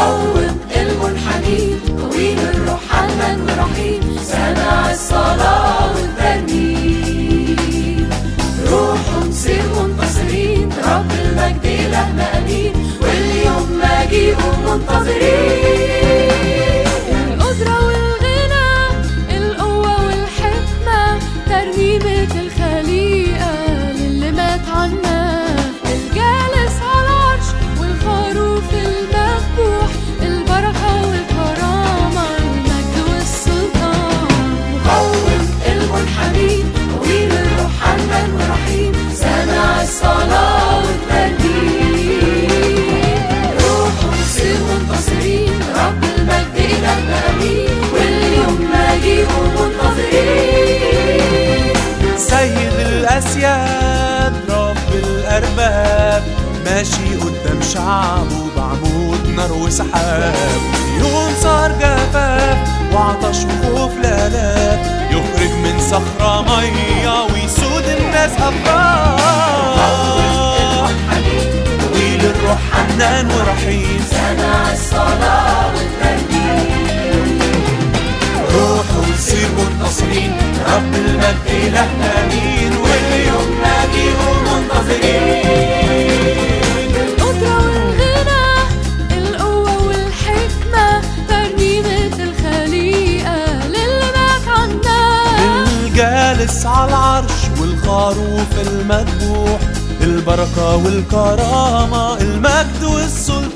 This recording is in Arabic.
Oh. ماشي قدام شعبه بعمود نار وسحاب يوم صار جفاف وعطش وخوف لالاف يخرج من صخرة مية ويسود الناس أفراح الروح حنان ورحيم. سمع الصلاة والترنيم روحوا وسير منتصرين رب المجد إلهنا مين واليوم الجالس على العرش والخروف المذبوح البركة والكرامة المجد والسلطان.